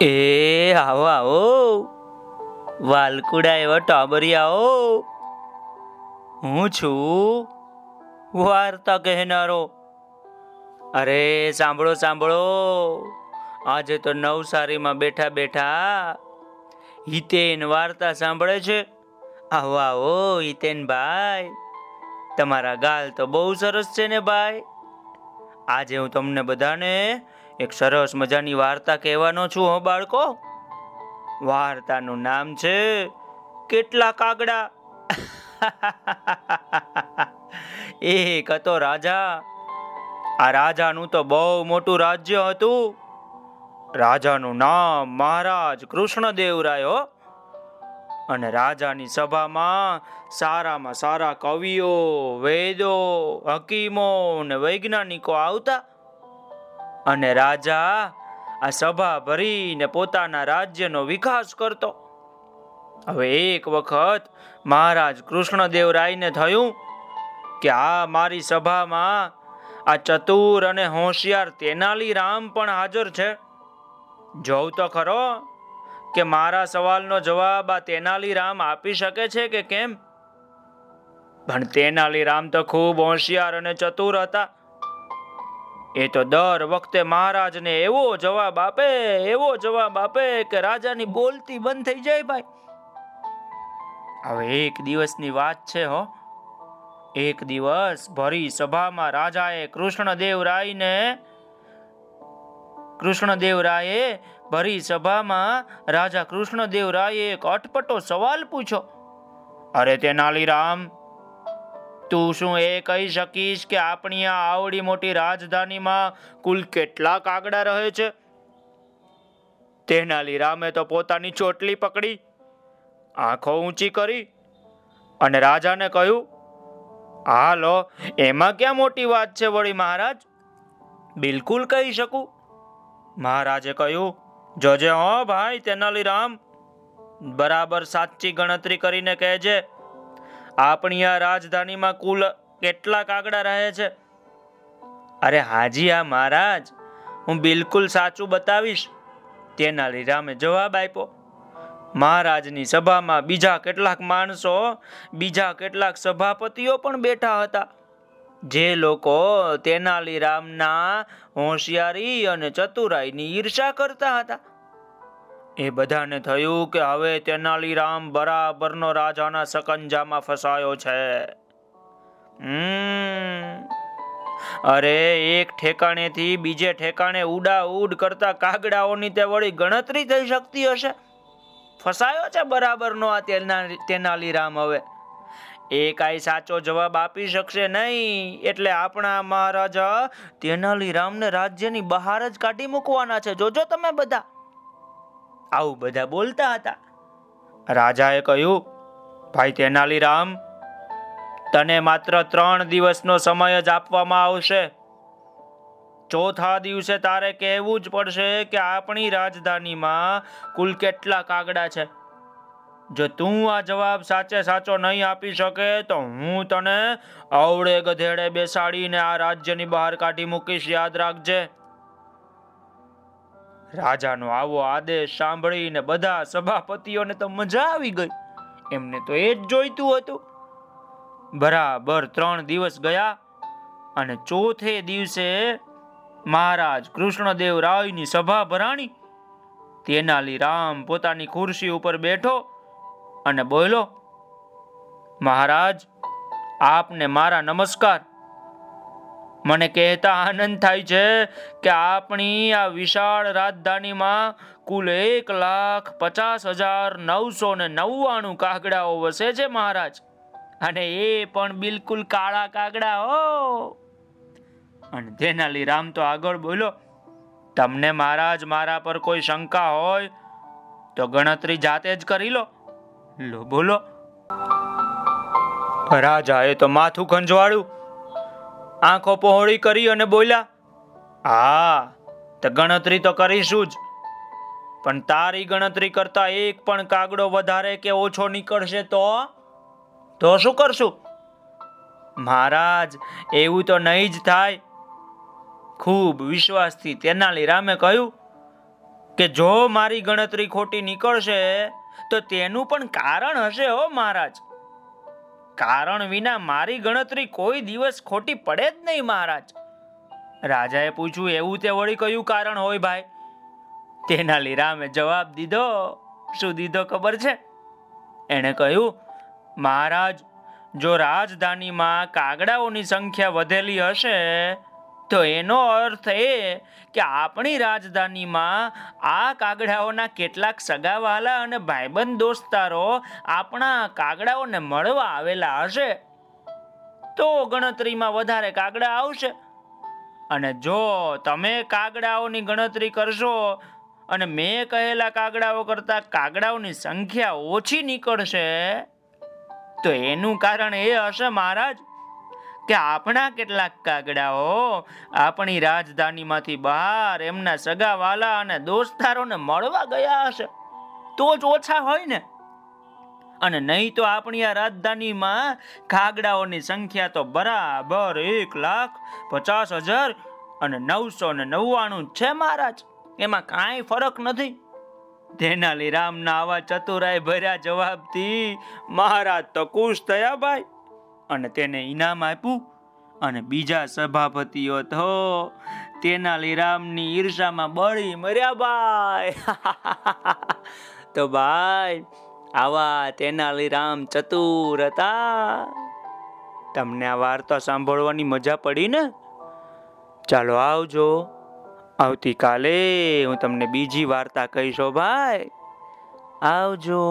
એ, આવો આવો. વાલકુડા એવા ટાબરિયાઓ હું છું વાર્તા કહેનારો. અરે, સાંભળો સાંભળો. આજે તો નવસારીમાં બેઠા બેઠા હિતેન વાર્તા સાંભળે છે. આવો આવો હિતેનભાઈ તમારા ગાલ તો બહુ સરસ છે ને ભાઈ. આજે હું તમને બધાને એક સરસ મજાની વાર્તા કહેવાનો છું હો, બાળકો. વાર્તાનું નામ છે કેટલા કાગડા? એક હતો રાજા. આ રાજાનું તો બહુ મોટું રાજ્ય હતું. રાજાનું નામ મહારાજ કૃષ્ણદેવરાય હો. અને રાજાની સભામાં સારામાં સારા કવિઓ, વેદો, હકીમો ને વૈજ્ઞાનિકો આવતા. અને રાજા આ સભા ભરીને પોતાના રાજ્યનો વિકાસ કરતો. હવે એક વખત મહારાજ કૃષ્ણદેવરાયને થયું કે આ મારી સભામાં આ ચતુર અને હોશિયાર તેનાલી રામ પણ હાજર છે. જોઉં તો ખરો કે મારા સવાલનો જવાબ આ તેનાલી રામ આપી શકે છે કે કેમ? પણ તેનાલી રામ તો ખૂબ હોશિયાર અને ચતુર હતા. એ તો દર વખતે મહારાજને એવો જવાબ આપે, એવો જવાબ આપે કે રાજાની બોલતી બંધ થઈ જાય ભાઈ. હવે એક દિવસની વાત છે, હો. એક દિવસ ભરી સભામાં રાજાએ કૃષ્ણદેવ રાયને, કૃષ્ણદેવ રાયે ભરી સભામાં રાજા કૃષ્ણદેવ રાયે એક અટપટો સવાલ પૂછ્યો. અરે તેનાલી રામ તું શું એ કહી શકીશ કે આપણી આ આવડી મોટી રાજધાનીમાં કુલ કેટલા કાગડા રહે છે? તેનાલી રામે તો પોતાની ચોટલી પકડી, આંખો ઊંચી કરી અને રાજાને કહ્યું હાલો એમાં ક્યાં મોટી વાત છે વળી મહારાજ? બિલકુલ કહી શકું. મહારાજે કહ્યું, જોજે હો ભાઈ તેનાલી રામ બરાબર સાચી ગણતરી કરીને કહેજે આપણી આ રાજધાનીમાં કુલ કેટલા કાગડા રહે છે? અરે હાજી આ મહારાજ. હું બિલકુલ સાચું બતાવીશ. તેનાલી રામે જવાબ આપ્યો. મહારાજની સભામાં બીજા કેટલાક માણસો, બીજા કેટલાક સભાપતિઓ પણ બેઠા હતા. જે લોકો તેનાલી રામના હોશિયારી અને ચતુરાઈની ઈર્ષા કરતા હતા. એ બધાને થયું કે હવે તેનાલીરામ બરાબરનો રાજાના સકંજામાં ફસાયો છે. અરે, એક ઠેકાણેથી બીજે ઠેકાણે ઉડા ઉડ કરતા કાગડાઓની તે વળી ગણતરી થઈ શકતી હશે? ફસાયો છે બરાબરનો આ તેનાલીરામ હવે. એ કાંઈ સાચો જવાબ આપી શકશે નહીં. એટલે આપણા મહારાજા તેનાલીરામને રાજ્યની બહાર જ કાઢી મૂકવાના છે. જોજો તમે બધા. આવું બધા બોલતા હતા. રાજાએ કહ્યું, ભાઈ તેનાલીરામ, તને માત્ર ત્રણ દિવસનો સમય જ આપવામાં આવશે. ચોથા દિવસે તારે કહેવું જ પડશે કે આપણી રાજધાનીમાં કુલ કેટલા કાગડા છે. જો તું આ જવાબ સાચે સાચો નહીં આપી શકે, તો હું તને અવળે ગધેડે બેસાડીને આ રાજ્યની બહાર કાઢી મૂકીશ, યાદ રાખજે. રાજાનો આવો આદેશ સાંભળીને બધા સભાપતિઓને તો મજા આવી ગઈ. એમને તો એ જ જોઈતું હતું. બરાબર ત્રણ દિવસ ગયા અને ચોથે દિવસે મહારાજ કૃષ્ણદેવ રાયની સભા ભરાણી તેનાલી રામ પોતાની ખુરશી ઉપર બેઠો અને બોલો મહારાજ, આપને મારા નમસ્કાર. મને કહેતા આનંદ થાય છે કે આપણી આ વિશાળ રાજધાનીમાં કુલ એક લાખ પચાસ હજાર નવસો ને નવ્વાણું કાગડાઓ વસે છે મહારાજ. અને એ પણ બિલકુલ કાળા કાગડા, હો. અને તેનાલી રામ તો આગળ બોલો તમને મહારાજ મારા પર કોઈ શંકા હોય તો ગણતરી જાતે જ કરી લો. લો, બોલો. રાજાએ તો માથું ખંજવાળ્યું આંખો પહોળી કરી અને બોલ્યા, હા, તો ગણતરી તો કરીશું જ. પણ તારી ગણતરી કરતા એક પણ કાગડો વધારે કે ઓછો નીકળશે તો? તો શું કરશું? મહારાજ, એવું તો નહીં જ થાય. ખૂબ વિશ્વાસથી તેનાલી રામે કહ્યું, કે જો મારી ગણતરી ખોટી નીકળશે, તો તેનું પણ કારણ હશે હો, મહારાજ. કારણ વિના મારી ગણતરી કોઈ દિવસ ખોટી પડે જ નહીં, મહારાજ. રાજાએ પૂછ્યું, એવું તે વળી કયું કારણ હોય ભાઈ? તેના લીરામે જવાબ દીધો, શું દીધો ખબર છે? એણે કહ્યું, મહારાજ, જો રાજધાનીમાં કાગડાઓની સંખ્યા વધેલી હશે તો એનો અર્થ એ કે આપણી રાજધાનીમાં આ કાગડાઓના કેટલાક સગાવાલા અને ભાઈબંધ દોસ્તારો આપણા કાગડાઓને મળવા આવેલા હશે. તો ગણતરીમાં વધારે કાગડા આવશે. અને જો તમે કાગડાઓની ગણતરી કરશો અને મેં કહેલા કાગડાઓ કરતા કાગડાઓની સંખ્યા ઓછી નીકળશે, તો એનું કારણ એ હશે મહારાજ કે આપણા કેટલાક કાગડાઓ આપણી રાજધાનીમાંથી બહાર એમના સગાવાલા અને દોસ્તારોને મળવા ગયા હશે. તો જ ઓછા હોય ને. અને નહીં તો આપણી આ રાજધાનીમાં કાગડાઓની સંખ્યા તો બરાબર એક લાખ પચાસ હજાર અને નવસો ને નવ્વાણું છે મહારાજ. એમાં કાંઈ ફરક નથી. તેનાલી રામના આવા ચતુરાય ભર્યા જવાબથી મહારાજ તો ખુશ થયા ભાઈ. અને તેને ઇનામ આપ્યું અને બીજા સભાપતિઓ તો તેનાલી રામની ઈર્ષામાં બળી મર્યા ભાઈ. તો ભાઈ, આવા તેનાલી રામ ચતુર હતા. તમને આ વાર્તા સાંભળવાની મજા પડી ને? ચાલો આવજો. આવતીકાલે હું તમને બીજી વાર્તા કહીશો ભાઈ. આવજો.